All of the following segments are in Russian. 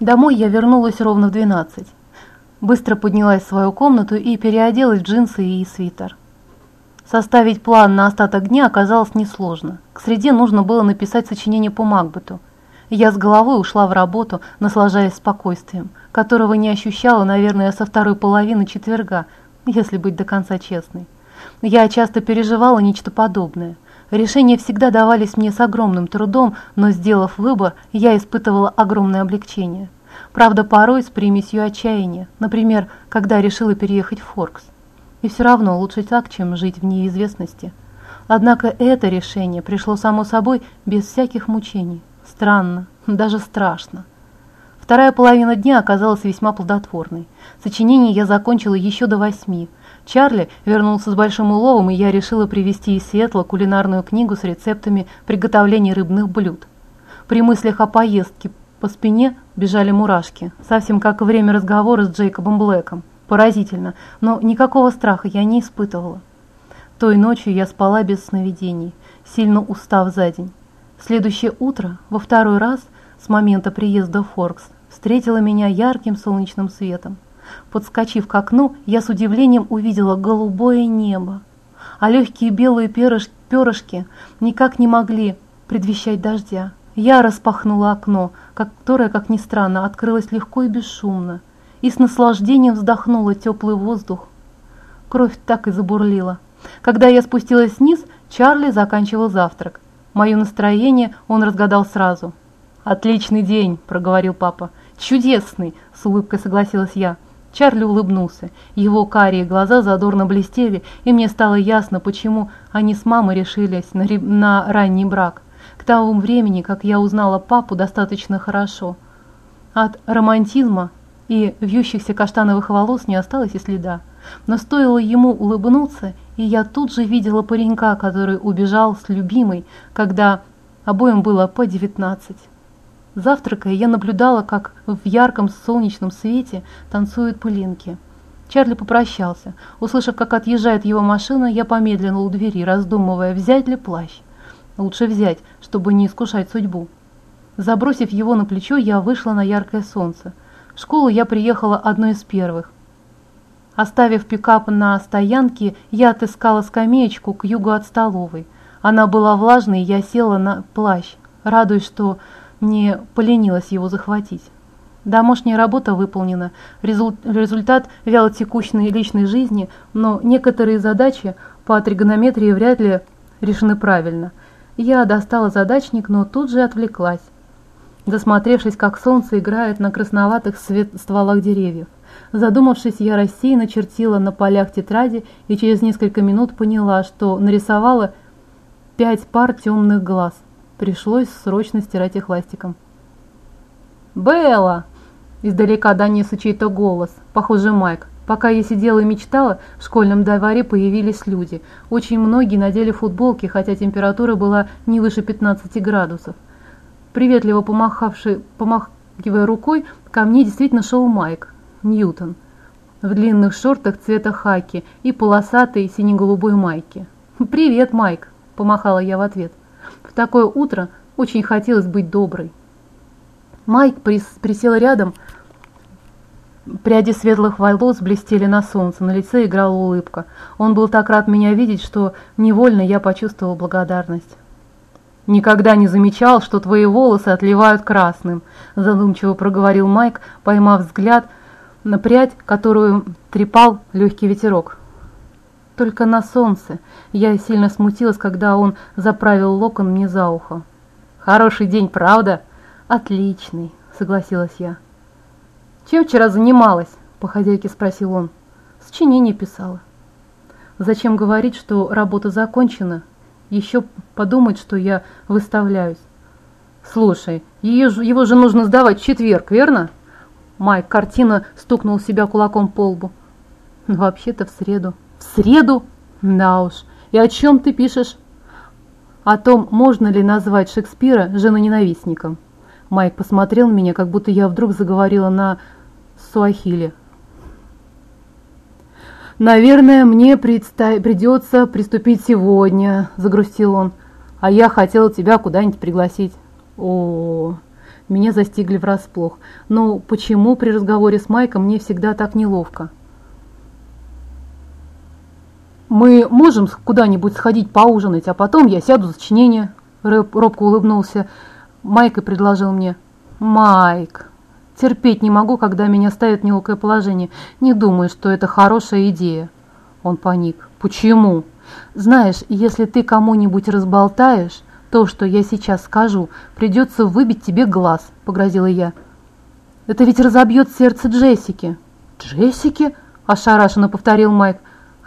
Домой я вернулась ровно в 12. Быстро поднялась в свою комнату и переоделась в джинсы и свитер. Составить план на остаток дня оказалось несложно. К среде нужно было написать сочинение по Макбету. Я с головой ушла в работу, наслаждаясь спокойствием, которого не ощущала, наверное, со второй половины четверга, если быть до конца честной. Я часто переживала нечто подобное. Решения всегда давались мне с огромным трудом, но, сделав выбор, я испытывала огромное облегчение. Правда, порой с примесью отчаяния, например, когда решила переехать в Форкс. И все равно лучше так, чем жить в неизвестности. Однако это решение пришло само собой без всяких мучений. Странно, даже страшно. Вторая половина дня оказалась весьма плодотворной. Сочинение я закончила еще до восьми. Чарли вернулся с большим уловом, и я решила привезти из Сиэтла кулинарную книгу с рецептами приготовления рыбных блюд. При мыслях о поездке по спине бежали мурашки, совсем как время разговора с Джейкобом Блэком. Поразительно, но никакого страха я не испытывала. Той ночью я спала без сновидений, сильно устав за день. Следующее утро, во второй раз с момента приезда в Форкс, встретило меня ярким солнечным светом. Подскочив к окну, я с удивлением увидела голубое небо, а легкие белые перышки, перышки никак не могли предвещать дождя. Я распахнула окно, которое, как ни странно, открылось легко и бесшумно и с наслаждением вздохнула теплый воздух. Кровь так и забурлила. Когда я спустилась вниз, Чарли заканчивал завтрак. Мое настроение он разгадал сразу. «Отличный день», – проговорил папа. «Чудесный», – с улыбкой согласилась я. Чарли улыбнулся. Его карие глаза задорно блестели, и мне стало ясно, почему они с мамой решились на, на ранний брак. К тому времени, как я узнала папу достаточно хорошо. От романтизма и вьющихся каштановых волос не осталось и следа. Но стоило ему улыбнуться, и я тут же видела паренька, который убежал с любимой, когда обоим было по девятнадцать. Завтракая, я наблюдала, как в ярком солнечном свете танцуют пылинки. Чарли попрощался. Услышав, как отъезжает его машина, я помедлила у двери, раздумывая, взять ли плащ. Лучше взять, чтобы не искушать судьбу. Забросив его на плечо, я вышла на яркое солнце. В школу я приехала одной из первых. Оставив пикап на стоянке, я отыскала скамеечку к югу от столовой. Она была влажной, я села на плащ, радуясь, что не поленилась его захватить. Домашняя работа выполнена, результат вялотекущей личной жизни, но некоторые задачи по тригонометрии вряд ли решены правильно. Я достала задачник, но тут же отвлеклась засмотревшись, как солнце играет на красноватых стволах деревьев. Задумавшись, я рассеянно чертила на полях тетради и через несколько минут поняла, что нарисовала пять пар темных глаз. Пришлось срочно стирать их ластиком. «Белла!» – издалека донесся чей-то голос, похоже, Майк. Пока я сидела и мечтала, в школьном дворе появились люди. Очень многие надели футболки, хотя температура была не выше 15 градусов приветливо помахавший, помахивая рукой, ко мне действительно шел Майк Ньютон в длинных шортах цвета хаки и полосатой сине-голубой майке. «Привет, Майк!» – помахала я в ответ. В такое утро очень хотелось быть доброй. Майк присел рядом, Пряди светлых волос блестели на солнце, на лице играла улыбка. Он был так рад меня видеть, что невольно я почувствовала благодарность. «Никогда не замечал, что твои волосы отливают красным», задумчиво проговорил Майк, поймав взгляд на прядь, которую трепал легкий ветерок. Только на солнце. Я сильно смутилась, когда он заправил локон мне за ухо. «Хороший день, правда?» «Отличный», согласилась я. «Чем вчера занималась?» – по хозяйке спросил он. «Сочинение писала». «Зачем говорить, что работа закончена?» Еще подумать, что я выставляюсь. Слушай, его же нужно сдавать в четверг, верно? Майк картина стукнул себя кулаком по лбу. Вообще-то в среду. В среду? Да уж. И о чем ты пишешь? О том, можно ли назвать Шекспира женоненавистником. Майк посмотрел на меня, как будто я вдруг заговорила на суахиле. «Наверное, мне предста... придется приступить сегодня», – загрустил он. «А я хотел тебя куда-нибудь пригласить». О, Меня застигли врасплох. Но почему при разговоре с Майком мне всегда так неловко? «Мы можем куда-нибудь сходить поужинать, а потом я сяду за сочинение?» Рэп робко улыбнулся Майк и предложил мне. «Майк, терпеть не могу, когда меня ставят в неловкое положение. Не думаю, что это хорошая идея». Он паник. «Почему?» «Знаешь, если ты кому-нибудь разболтаешь, то, что я сейчас скажу, придется выбить тебе глаз», — погрозила я. «Это ведь разобьет сердце Джессики». «Джессики?» – ошарашенно повторил Майк,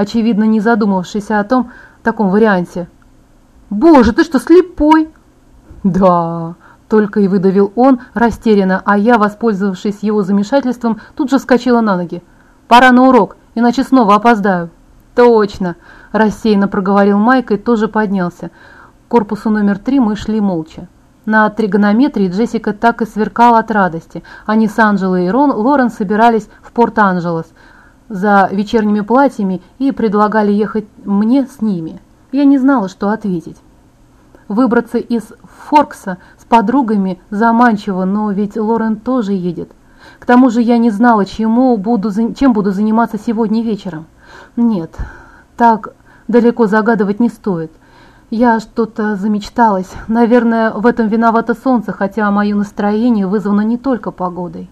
очевидно, не задумавшийся о том, таком варианте. «Боже, ты что, слепой?» «Да», – только и выдавил он растерянно, а я, воспользовавшись его замешательством, тут же вскочила на ноги. «Пора на урок, иначе снова опоздаю». «Точно!» – рассеянно проговорил Майк и тоже поднялся. К корпусу номер три мы шли молча. На тригонометрии Джессика так и сверкала от радости. Они с Анджелой и Рон, Лорен собирались в Порт-Анджелес за вечерними платьями и предлагали ехать мне с ними. Я не знала, что ответить. Выбраться из Форкса с подругами заманчиво, но ведь Лорен тоже едет. К тому же я не знала, чему буду, чем буду заниматься сегодня вечером. Нет, так далеко загадывать не стоит. Я что-то замечталась. Наверное, в этом виновато солнце, хотя мое настроение вызвано не только погодой.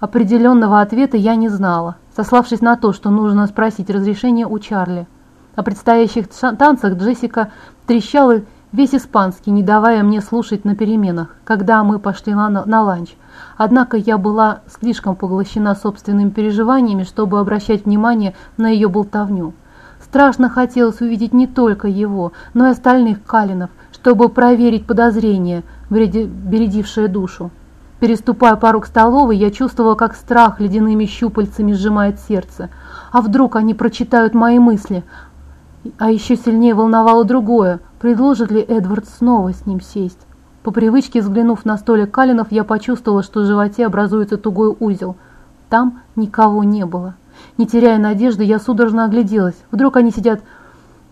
Определенного ответа я не знала, сославшись на то, что нужно спросить разрешение у Чарли. О предстоящих танцах Джессика трещала весь испанский, не давая мне слушать на переменах, когда мы пошли на, на ланч. Однако я была слишком поглощена собственными переживаниями, чтобы обращать внимание на ее болтовню. Страшно хотелось увидеть не только его, но и остальных Калинов, чтобы проверить подозрения, бередившие душу. Переступая порог столовой, я чувствовала, как страх ледяными щупальцами сжимает сердце. А вдруг они прочитают мои мысли? А еще сильнее волновало другое. Предложит ли Эдвард снова с ним сесть? По привычке, взглянув на столик Калинов, я почувствовала, что в животе образуется тугой узел. Там никого не было. Не теряя надежды, я судорожно огляделась. Вдруг они сидят...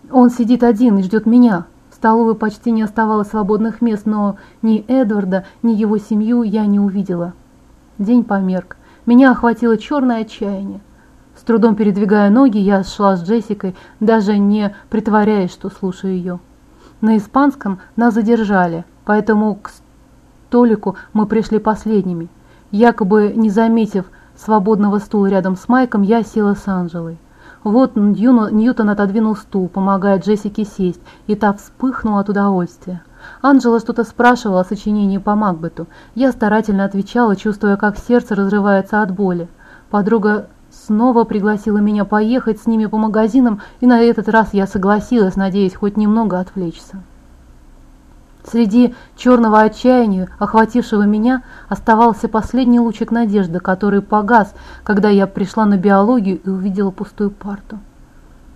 Он сидит один и ждет меня. Столовой почти не оставалось свободных мест, но ни Эдварда, ни его семью я не увидела. День померк. Меня охватило черное отчаяние. С трудом передвигая ноги, я шла с Джессикой, даже не притворяясь, что слушаю ее. На испанском нас задержали, поэтому к столику мы пришли последними. Якобы не заметив свободного стула рядом с Майком, я села с Анжелой. Вот Ньютон отодвинул стул, помогая Джессике сесть, и та вспыхнула от удовольствия. Анжела что-то спрашивала о сочинении по Макбету. Я старательно отвечала, чувствуя, как сердце разрывается от боли. Подруга снова пригласила меня поехать с ними по магазинам, и на этот раз я согласилась, надеясь хоть немного отвлечься. Среди черного отчаяния, охватившего меня, оставался последний лучик надежды, который погас, когда я пришла на биологию и увидела пустую парту.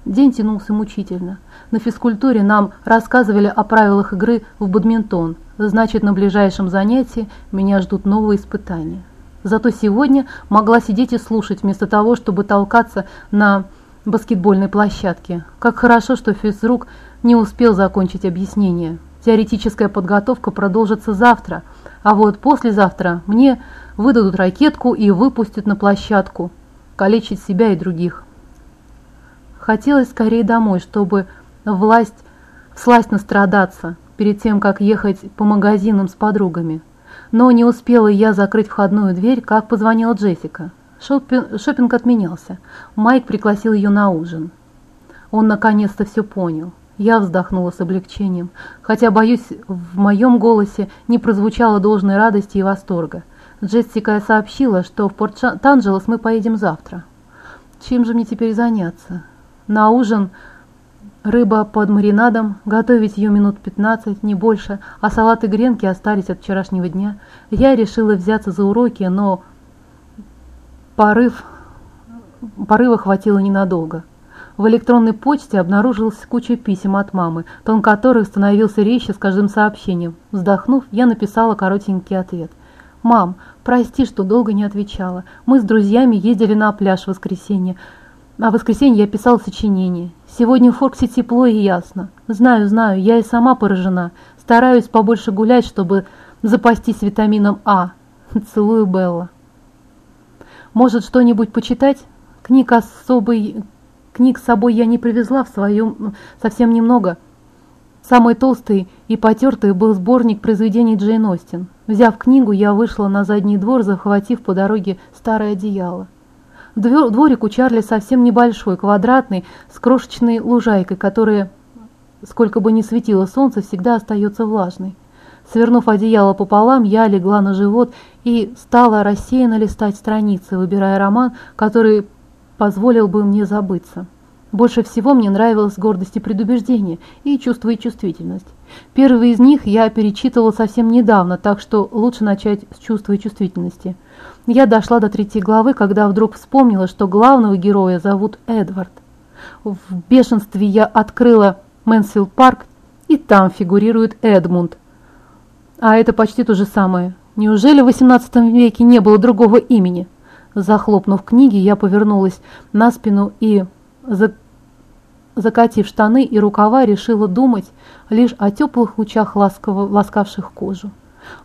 День тянулся мучительно. На физкультуре нам рассказывали о правилах игры в бадминтон, значит, на ближайшем занятии меня ждут новые испытания. Зато сегодня могла сидеть и слушать, вместо того, чтобы толкаться на баскетбольной площадке. Как хорошо, что физрук не успел закончить объяснение. Теоретическая подготовка продолжится завтра, а вот послезавтра мне выдадут ракетку и выпустят на площадку, калечить себя и других. Хотелось скорее домой, чтобы власть всласть настрадаться перед тем, как ехать по магазинам с подругами. Но не успела я закрыть входную дверь, как позвонила Джессика. Шопинг отменялся. Майк пригласил ее на ужин. Он наконец-то все понял. Я вздохнула с облегчением, хотя, боюсь, в моем голосе не прозвучало должной радости и восторга. Джессика сообщила, что в Порт-Анджелес мы поедем завтра. Чем же мне теперь заняться? На ужин рыба под маринадом, готовить ее минут 15, не больше, а салат и гренки остались от вчерашнего дня. Я решила взяться за уроки, но порыв, порыва хватило ненадолго. В электронной почте обнаружилась куча писем от мамы, тон которых становился резче с каждым сообщением. Вздохнув, я написала коротенький ответ. «Мам, прости, что долго не отвечала. Мы с друзьями ездили на пляж в воскресенье. А в воскресенье я писала сочинение. Сегодня в Форксе тепло и ясно. Знаю, знаю, я и сама поражена. Стараюсь побольше гулять, чтобы запастись витамином А. Целую, Белла. Может, что-нибудь почитать? Книг особой... Книг с собой я не привезла в своем... совсем немного. Самый толстый и потертый был сборник произведений Джейн Остин. Взяв книгу, я вышла на задний двор, захватив по дороге старое одеяло. Дворик у Чарли совсем небольшой, квадратный, с крошечной лужайкой, которая, сколько бы ни светило солнце, всегда остается влажной. Свернув одеяло пополам, я легла на живот и стала рассеянно листать страницы, выбирая роман, который позволил бы мне забыться. Больше всего мне нравилась гордость и предубеждение, и чувство и чувствительность. Первый из них я перечитывала совсем недавно, так что лучше начать с чувства и чувствительности. Я дошла до третьей главы, когда вдруг вспомнила, что главного героя зовут Эдвард. В бешенстве я открыла Мэнсфилд парк, и там фигурирует Эдмунд. А это почти то же самое. Неужели в XVIII веке не было другого имени? Захлопнув книги, я повернулась на спину и закатив штаны и рукава, решила думать лишь о теплых лучах, ласково, ласкавших кожу.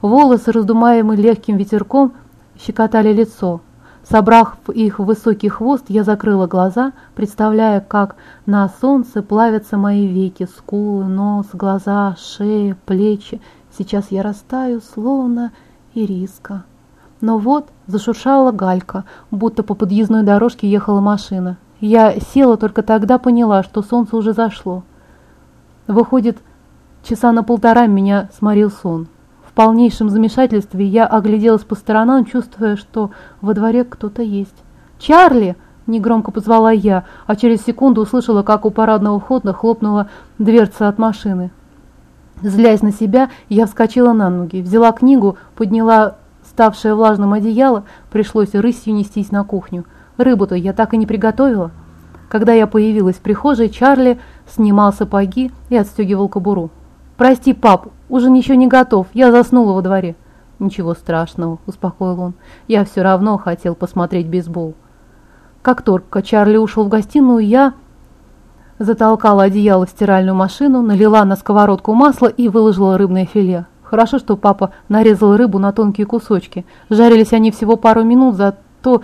Волосы, раздумаемые легким ветерком, щекотали лицо. Собрав их в высокий хвост, я закрыла глаза, представляя, как на солнце плавятся мои веки, скулы, нос, глаза, шея, плечи. Сейчас я растаю, словно ириска. Но вот зашуршала галька, будто по подъездной дорожке ехала машина. Я села только тогда поняла, что солнце уже зашло. Выходит, часа на полтора меня сморил сон. В полнейшем замешательстве я огляделась по сторонам, чувствуя, что во дворе кто-то есть. «Чарли!» – негромко позвала я, а через секунду услышала, как у парадного входа хлопнула дверца от машины. Злясь на себя, я вскочила на ноги, взяла книгу, подняла ставшее влажным одеяло, пришлось рысью нестись на кухню – Рыбу-то я так и не приготовила. Когда я появилась в прихожей, Чарли снимал сапоги и отстегивал кобуру. «Прости, пап, ужин еще не готов, я заснула во дворе». «Ничего страшного», – успокоил он. «Я все равно хотел посмотреть бейсбол». Как только Чарли ушел в гостиную, я затолкала одеяло в стиральную машину, налила на сковородку масла и выложила рыбное филе. Хорошо, что папа нарезал рыбу на тонкие кусочки. Жарились они всего пару минут, зато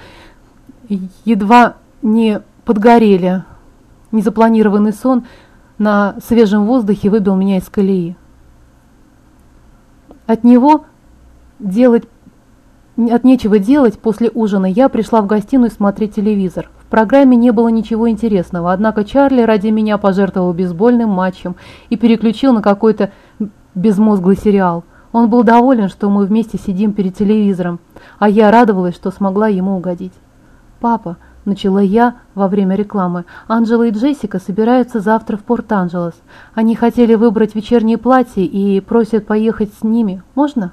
едва не подгорели. Незапланированный сон на свежем воздухе выбил меня из колеи. От него делать от нечего делать после ужина я пришла в гостиную смотреть телевизор. В программе не было ничего интересного, однако Чарли ради меня пожертвовал бейсбольным матчем и переключил на какой-то безмозглый сериал. Он был доволен, что мы вместе сидим перед телевизором, а я радовалась, что смогла ему угодить. «Папа», – начала я во время рекламы, – «Анджела и Джессика собираются завтра в Порт-Анджелес. Они хотели выбрать вечернее платье и просят поехать с ними. Можно?»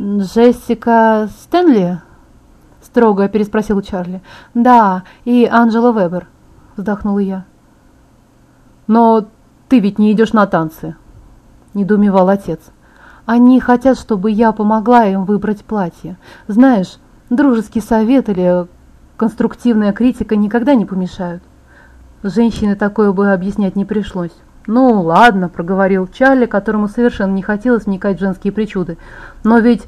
«Джессика Стэнли?» – строго переспросил Чарли. «Да, и Анджела Вебер», – вздохнула я. «Но ты ведь не идешь на танцы», – недоумевал отец. «Они хотят, чтобы я помогла им выбрать платье. Знаешь, дружеский совет или Конструктивная критика никогда не помешают. Женщине такое бы объяснять не пришлось. «Ну, ладно», – проговорил Чарли, которому совершенно не хотелось вникать в женские причуды. «Но ведь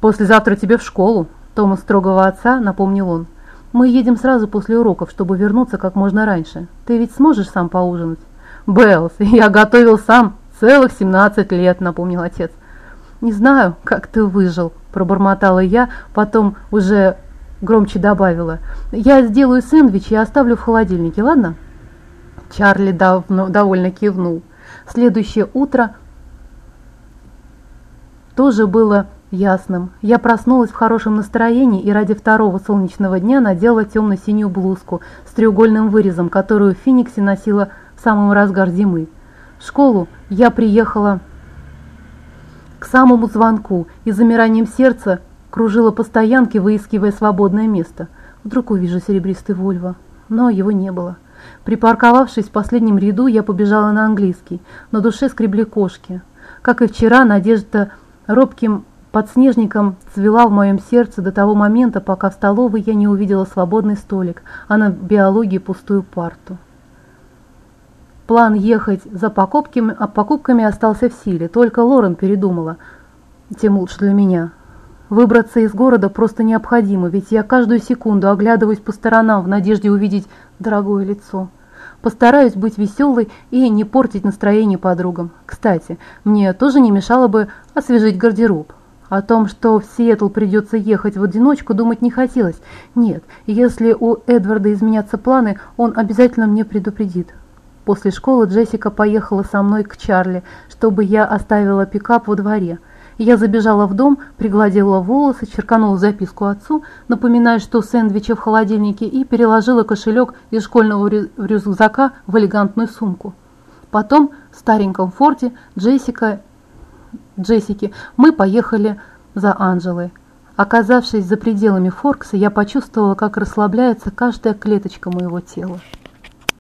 послезавтра тебе в школу», – Тома строгого отца напомнил он. «Мы едем сразу после уроков, чтобы вернуться как можно раньше. Ты ведь сможешь сам поужинать?» «Беллс, я готовил сам целых 17 лет», – напомнил отец. «Не знаю, как ты выжил», – пробормотала я, потом уже громче добавила. «Я сделаю сэндвич и оставлю в холодильнике, ладно?» Чарли давно, довольно кивнул. Следующее утро тоже было ясным. Я проснулась в хорошем настроении и ради второго солнечного дня надела темно-синюю блузку с треугольным вырезом, которую в Фениксе носила в самый разгар зимы. Школу я приехала к самому звонку и замиранием сердца Кружила по стоянке, выискивая свободное место. Вдруг увижу серебристый Вольво. Но его не было. Припарковавшись в последнем ряду, я побежала на английский. На душе скребли кошки. Как и вчера, надежда робким подснежником цвела в моем сердце до того момента, пока в столовой я не увидела свободный столик, а на биологии пустую парту. План ехать за покупками, а покупками остался в силе, только Лорен передумала – тем лучше для меня. Выбраться из города просто необходимо, ведь я каждую секунду оглядываюсь по сторонам в надежде увидеть дорогое лицо. Постараюсь быть веселой и не портить настроение подругам. Кстати, мне тоже не мешало бы освежить гардероб. О том, что в Сиэтл придется ехать в одиночку, думать не хотелось. Нет, если у Эдварда изменятся планы, он обязательно мне предупредит. После школы Джессика поехала со мной к Чарли, чтобы я оставила пикап во дворе. Я забежала в дом, пригладила волосы, черканула записку отцу, напоминая, что сэндвичи в холодильнике, и переложила кошелек из школьного рюкзака в элегантную сумку. Потом в стареньком форте Джессика, Джессики мы поехали за Анжелой. Оказавшись за пределами Форкса, я почувствовала, как расслабляется каждая клеточка моего тела.